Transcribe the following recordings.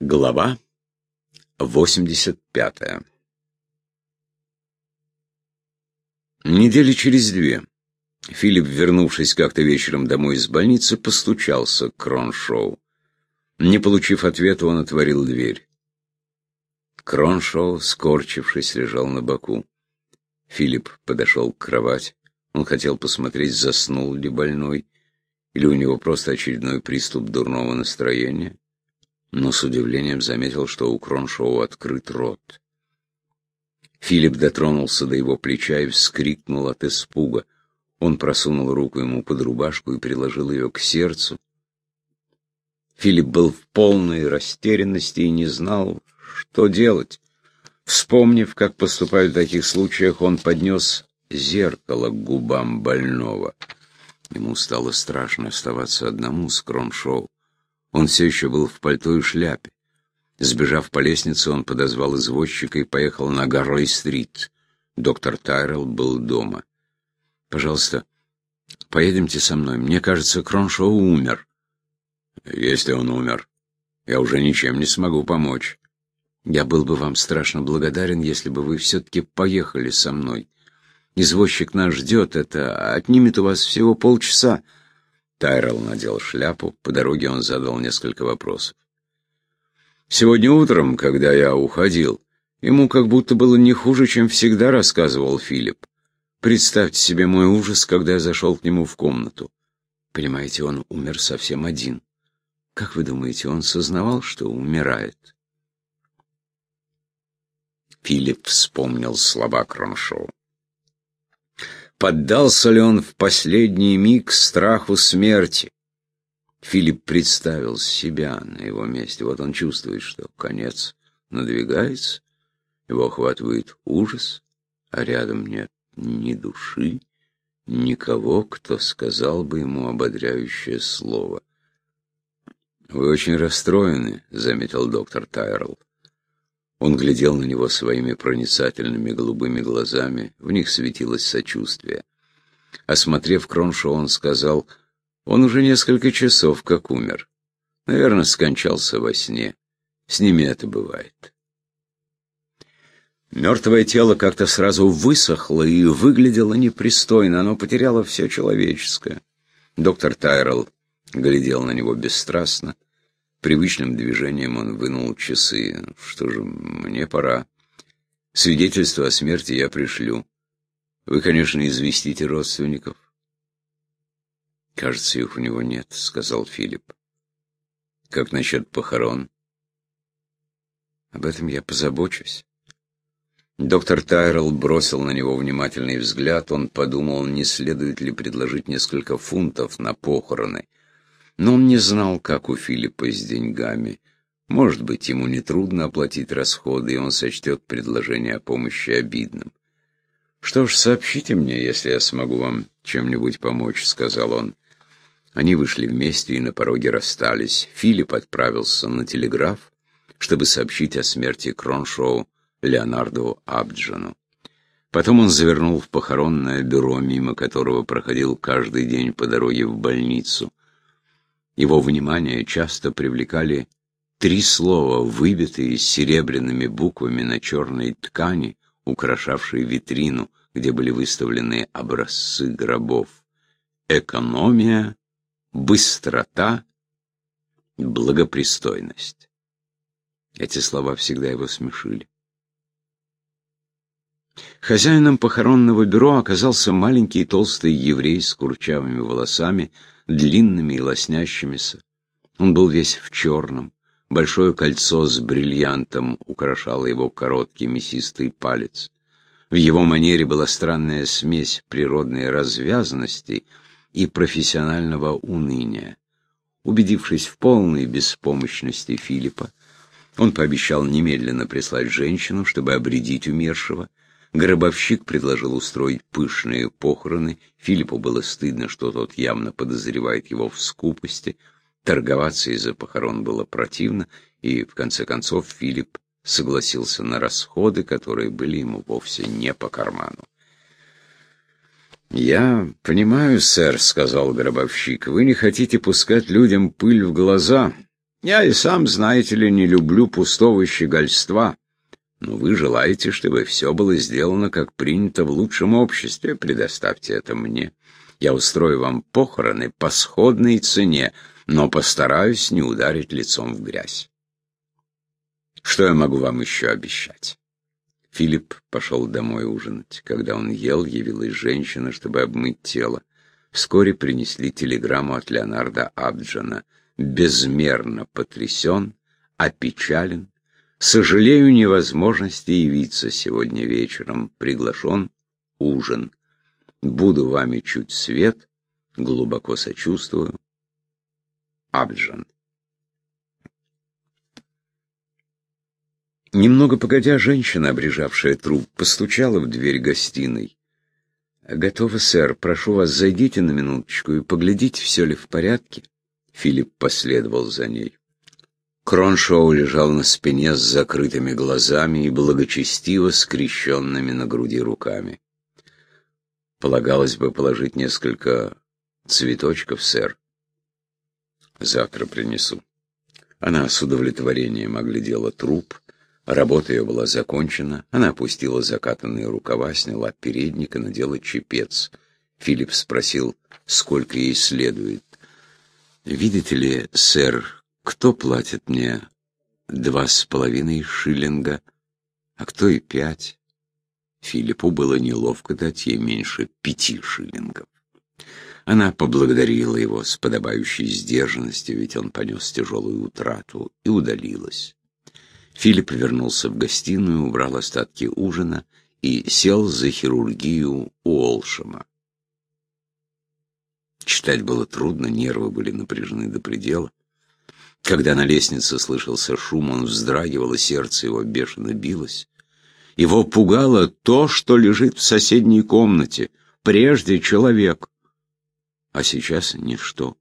Глава 85 Недели через две Филипп, вернувшись как-то вечером домой из больницы, постучался к Кроншоу. Не получив ответа, он отворил дверь. Кроншоу, скорчившись, лежал на боку. Филипп подошел к кровати. Он хотел посмотреть, заснул ли больной, или у него просто очередной приступ дурного настроения но с удивлением заметил, что у Кроншоу открыт рот. Филипп дотронулся до его плеча и вскрикнул от испуга. Он просунул руку ему под рубашку и приложил ее к сердцу. Филипп был в полной растерянности и не знал, что делать. Вспомнив, как поступают в таких случаях, он поднес зеркало к губам больного. Ему стало страшно оставаться одному с Кроншоу. Он все еще был в пальто и шляпе. Сбежав по лестнице, он подозвал извозчика и поехал на Гарлей-стрит. Доктор Тайрелл был дома. «Пожалуйста, поедемте со мной. Мне кажется, Кроншоу умер». «Если он умер, я уже ничем не смогу помочь». «Я был бы вам страшно благодарен, если бы вы все-таки поехали со мной. Извозчик нас ждет, это отнимет у вас всего полчаса». Тайрелл надел шляпу, по дороге он задал несколько вопросов. «Сегодня утром, когда я уходил, ему как будто было не хуже, чем всегда», — рассказывал Филипп. «Представьте себе мой ужас, когда я зашел к нему в комнату. Понимаете, он умер совсем один. Как вы думаете, он сознавал, что умирает?» Филипп вспомнил слова Кроншоу. Поддался ли он в последний миг страху смерти? Филипп представил себя на его месте. Вот он чувствует, что конец надвигается, его охватывает ужас, а рядом нет ни души, никого, кто сказал бы ему ободряющее слово. «Вы очень расстроены», — заметил доктор Тайрелл. Он глядел на него своими проницательными голубыми глазами, в них светилось сочувствие. Осмотрев Кроншу, он сказал, он уже несколько часов как умер. Наверное, скончался во сне. С ними это бывает. Мертвое тело как-то сразу высохло и выглядело непристойно, оно потеряло все человеческое. Доктор Тайрелл глядел на него бесстрастно. Привычным движением он вынул часы. Что же, мне пора. Свидетельство о смерти я пришлю. Вы, конечно, известите родственников. Кажется, их у него нет, сказал Филипп. Как насчет похорон? Об этом я позабочусь. Доктор Тайрелл бросил на него внимательный взгляд. Он подумал, не следует ли предложить несколько фунтов на похороны. Но он не знал, как у Филиппа с деньгами. Может быть, ему нетрудно оплатить расходы, и он сочтет предложение о помощи обидным. «Что ж, сообщите мне, если я смогу вам чем-нибудь помочь», — сказал он. Они вышли вместе и на пороге расстались. Филипп отправился на телеграф, чтобы сообщить о смерти Кроншоу Леонарду Абджану. Потом он завернул в похоронное бюро, мимо которого проходил каждый день по дороге в больницу. Его внимание часто привлекали три слова, выбитые серебряными буквами на черной ткани, украшавшей витрину, где были выставлены образцы гробов. Экономия, быстрота, благопристойность. Эти слова всегда его смешили. Хозяином похоронного бюро оказался маленький толстый еврей с курчавыми волосами, длинными и лоснящимися. Он был весь в черном. Большое кольцо с бриллиантом украшало его короткий мясистый палец. В его манере была странная смесь природной развязанности и профессионального уныния. Убедившись в полной беспомощности Филиппа, он пообещал немедленно прислать женщину, чтобы обредить умершего, Гробовщик предложил устроить пышные похороны. Филиппу было стыдно, что тот явно подозревает его в скупости. Торговаться из-за похорон было противно, и, в конце концов, Филипп согласился на расходы, которые были ему вовсе не по карману. «Я понимаю, сэр», — сказал гробовщик, — «вы не хотите пускать людям пыль в глаза, Я и сам, знаете ли, не люблю пустого щегольства. Но вы желаете, чтобы все было сделано, как принято в лучшем обществе. Предоставьте это мне. Я устрою вам похороны по сходной цене, но постараюсь не ударить лицом в грязь. Что я могу вам еще обещать? Филипп пошел домой ужинать. Когда он ел, явилась женщина, чтобы обмыть тело. Вскоре принесли телеграмму от Леонарда Абджана. Безмерно потрясен, опечален. Сожалею невозможности явиться сегодня вечером. Приглашен ужин. Буду вами чуть свет. Глубоко сочувствую. Абджан. Немного погодя, женщина, обрежавшая труп, постучала в дверь гостиной. «Готово, сэр. Прошу вас, зайдите на минуточку и поглядите, все ли в порядке». Филипп последовал за ней. Кроншоу лежал на спине с закрытыми глазами и благочестиво скрещенными на груди руками. Полагалось бы положить несколько цветочков, сэр. Завтра принесу. Она с удовлетворением оглядела труп, Работа ее была закончена, она опустила закатанные рукава, сняла передник и надела чепец. Филипп спросил, сколько ей следует. «Видите ли, сэр, кто платит мне два с половиной шиллинга, а кто и пять?» Филиппу было неловко дать ей меньше пяти шиллингов. Она поблагодарила его с подобающей сдержанностью, ведь он понес тяжелую утрату, и удалилась. Филипп вернулся в гостиную, убрал остатки ужина и сел за хирургию у Олшема. Читать было трудно, нервы были напряжены до предела. Когда на лестнице слышался шум, он вздрагивал, и сердце его бешено билось. Его пугало то, что лежит в соседней комнате. Прежде человек, а сейчас ничто.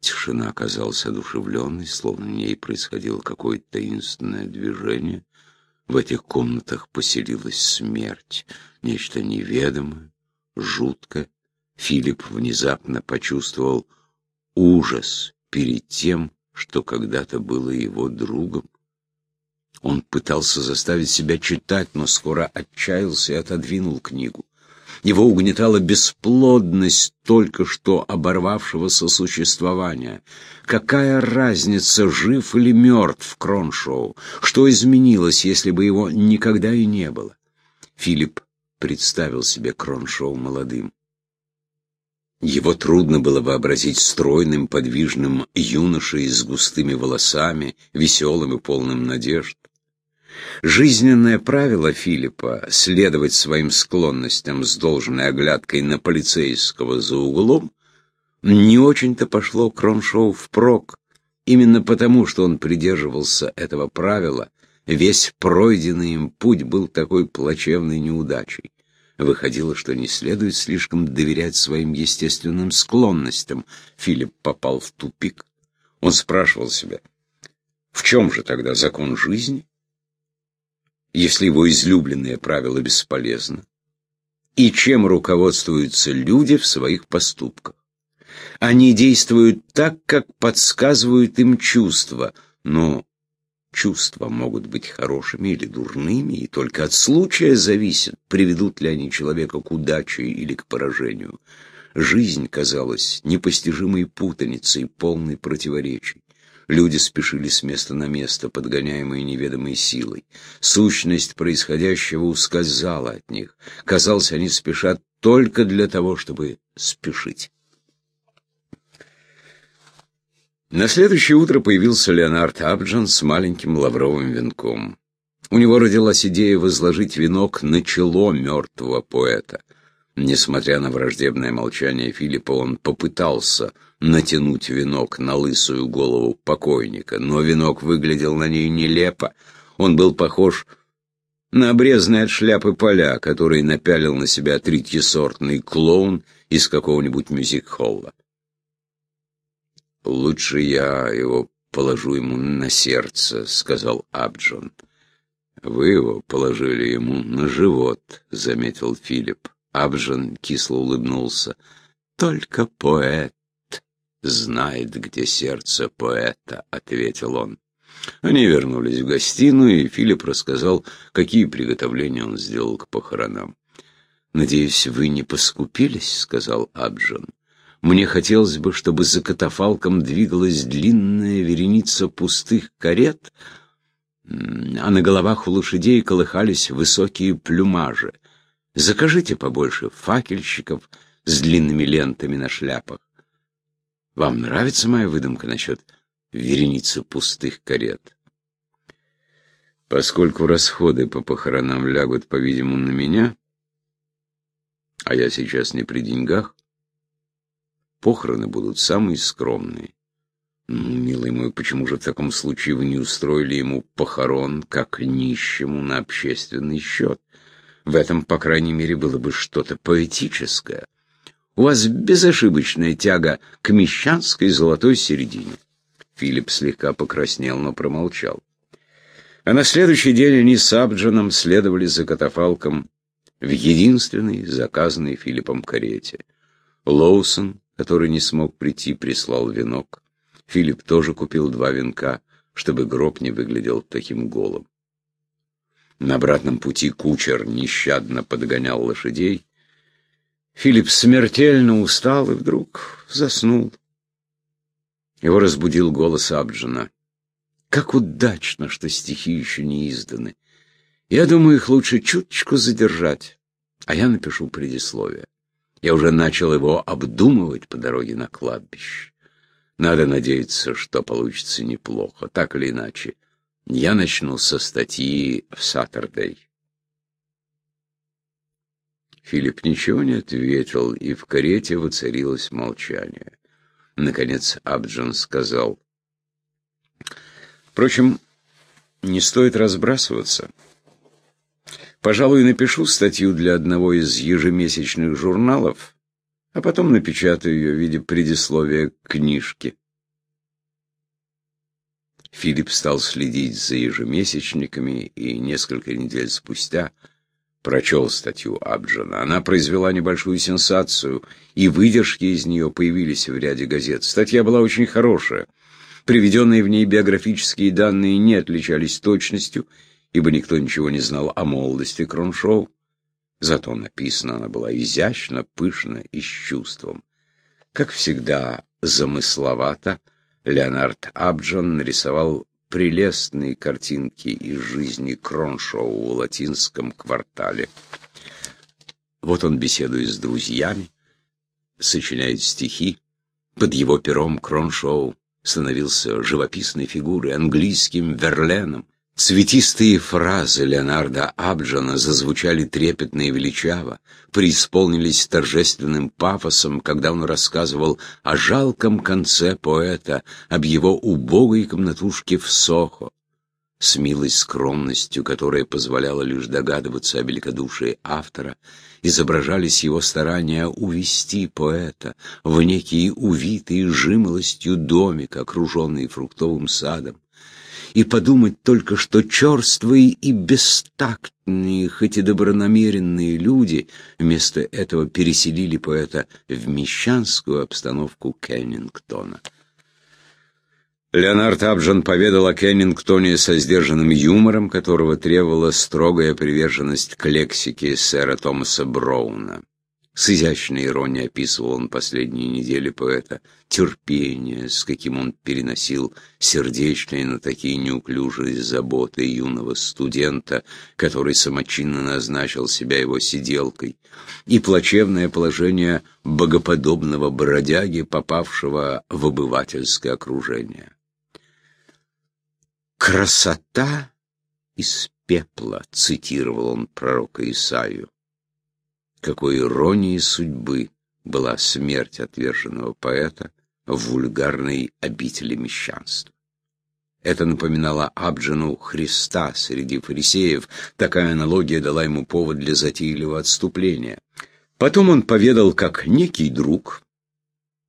Тишина оказалась одушевленной, словно в ней происходило какое-то таинственное движение. В этих комнатах поселилась смерть, нечто неведомое, жуткое. Филипп внезапно почувствовал ужас перед тем, что когда-то было его другом. Он пытался заставить себя читать, но скоро отчаялся и отодвинул книгу. Его угнетала бесплодность только что оборвавшегося существования. Какая разница, жив или мертв Кроншоу? Что изменилось, если бы его никогда и не было? Филипп представил себе Кроншоу молодым. Его трудно было вообразить стройным, подвижным юношей с густыми волосами, веселым и полным надежд. Жизненное правило Филиппа — следовать своим склонностям с должной оглядкой на полицейского за углом — не очень-то пошло Кроншоу впрок. Именно потому, что он придерживался этого правила, весь пройденный им путь был такой плачевной неудачей. Выходило, что не следует слишком доверять своим естественным склонностям. Филипп попал в тупик. Он спрашивал себя, в чем же тогда закон жизни? если его излюбленное правило бесполезно? И чем руководствуются люди в своих поступках? Они действуют так, как подсказывают им чувства, но чувства могут быть хорошими или дурными, и только от случая зависит, приведут ли они человека к удаче или к поражению. Жизнь казалась непостижимой путаницей, полной противоречий. Люди спешили с места на место, подгоняемые неведомой силой. Сущность происходящего ускользала от них. Казалось, они спешат только для того, чтобы спешить. На следующее утро появился Леонард Абджан с маленьким лавровым венком. У него родилась идея возложить венок на чело мертвого поэта. Несмотря на враждебное молчание Филиппа, он попытался натянуть венок на лысую голову покойника, но венок выглядел на ней нелепо. Он был похож на обрезанный от шляпы поля, который напялил на себя третьесортный клоун из какого-нибудь мюзик-холла. «Лучше я его положу ему на сердце», — сказал Абджон. «Вы его положили ему на живот», — заметил Филипп. Абджон кисло улыбнулся. «Только поэт знает, где сердце поэта», — ответил он. Они вернулись в гостиную, и Филипп рассказал, какие приготовления он сделал к похоронам. «Надеюсь, вы не поскупились», — сказал Абджан. «Мне хотелось бы, чтобы за катафалком двигалась длинная вереница пустых карет, а на головах у лошадей колыхались высокие плюмажи. Закажите побольше факельщиков с длинными лентами на шляпах. Вам нравится моя выдумка насчет вереницы пустых карет? Поскольку расходы по похоронам лягут, по-видимому, на меня, а я сейчас не при деньгах, похороны будут самые скромные. Ну, милый мой, почему же в таком случае вы не устроили ему похорон, как нищему, на общественный счет? В этом, по крайней мере, было бы что-то поэтическое. У вас безошибочная тяга к мещанской золотой середине. Филипп слегка покраснел, но промолчал. А на следующий день они с Абджаном следовали за катафалком в единственной заказанной Филиппом карете. Лоусон, который не смог прийти, прислал венок. Филипп тоже купил два венка, чтобы гроб не выглядел таким голым. На обратном пути кучер нещадно подгонял лошадей. Филипп смертельно устал и вдруг заснул. Его разбудил голос Абджина. «Как удачно, что стихи еще не изданы. Я думаю, их лучше чуточку задержать, а я напишу предисловие. Я уже начал его обдумывать по дороге на кладбище. Надо надеяться, что получится неплохо, так или иначе. Я начну со статьи в Саттердей. Филипп ничего не ответил, и в карете воцарилось молчание. Наконец Абджан сказал. Впрочем, не стоит разбрасываться. Пожалуй, напишу статью для одного из ежемесячных журналов, а потом напечатаю ее в виде предисловия к книжке. Филипп стал следить за ежемесячниками и несколько недель спустя прочел статью Абджана. Она произвела небольшую сенсацию, и выдержки из нее появились в ряде газет. Статья была очень хорошая. Приведенные в ней биографические данные не отличались точностью, ибо никто ничего не знал о молодости Кроншоу. Зато написана она была изящно, пышно и с чувством. Как всегда, замысловато, Леонард Абджон нарисовал прелестные картинки из жизни Кроншоу в латинском квартале. Вот он беседует с друзьями, сочиняет стихи. Под его пером Кроншоу становился живописной фигурой, английским Верленом, Цветистые фразы Леонардо Абджана зазвучали трепетно и величаво, преисполнились торжественным пафосом, когда он рассказывал о жалком конце поэта, об его убогой комнатушке в Сохо. С милой скромностью, которая позволяла лишь догадываться о великодушии автора, изображались его старания увести поэта в некий увитый жимолостью домик, окруженный фруктовым садом и подумать только, что черствые и бестактные, хоть и добронамеренные люди вместо этого переселили поэта в мещанскую обстановку Кеннингтона. Леонард Абджан поведал о Кеннингтоне со сдержанным юмором, которого требовала строгая приверженность к лексике сэра Томаса Броуна. С изящной иронией описывал он последние недели поэта, терпение, с каким он переносил сердечные, но такие неуклюжие заботы юного студента, который самочинно назначил себя его сиделкой, и плачевное положение богоподобного бродяги, попавшего в обывательское окружение. «Красота из пепла», — цитировал он пророка Исаию какой иронией судьбы была смерть отверженного поэта в вульгарной обители мещанства. Это напоминало Абджану Христа среди фарисеев. Такая аналогия дала ему повод для затейливого отступления. Потом он поведал, как некий друг,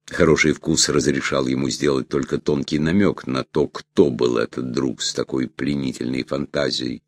хороший вкус разрешал ему сделать только тонкий намек на то, кто был этот друг с такой пленительной фантазией,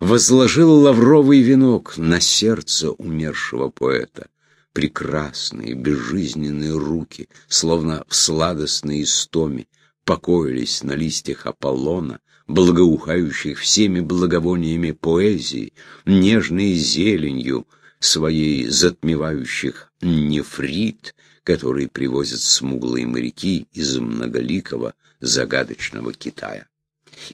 возложил лавровый венок на сердце умершего поэта. прекрасные, безжизненные руки, словно в сладостной истоме, покоились на листьях Аполлона, благоухающих всеми благовониями поэзии, нежной зеленью своей затмевающих нефрит, который привозят смуглые моряки из многоликого загадочного Китая.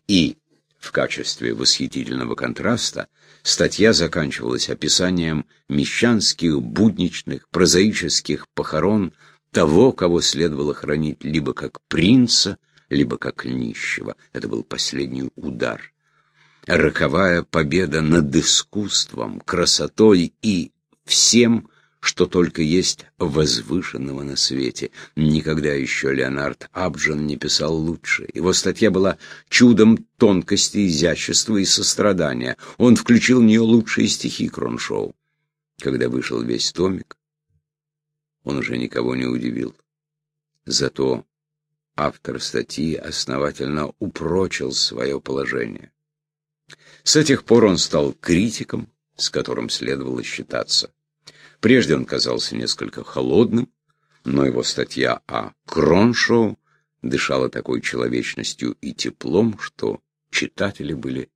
И в качестве восхитительного контраста статья заканчивалась описанием мещанских, будничных, прозаических похорон того, кого следовало хранить либо как принца, либо как нищего. Это был последний удар. Роковая победа над искусством, красотой и всем, что только есть возвышенного на свете. Никогда еще Леонард Абджан не писал лучше. Его статья была чудом тонкости, изящества и сострадания. Он включил в нее лучшие стихи Кроншоу. Когда вышел весь томик, он уже никого не удивил. Зато автор статьи основательно упрочил свое положение. С этих пор он стал критиком, с которым следовало считаться. Прежде он казался несколько холодным, но его статья о Кроншоу дышала такой человечностью и теплом, что читатели были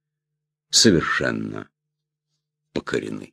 совершенно покорены.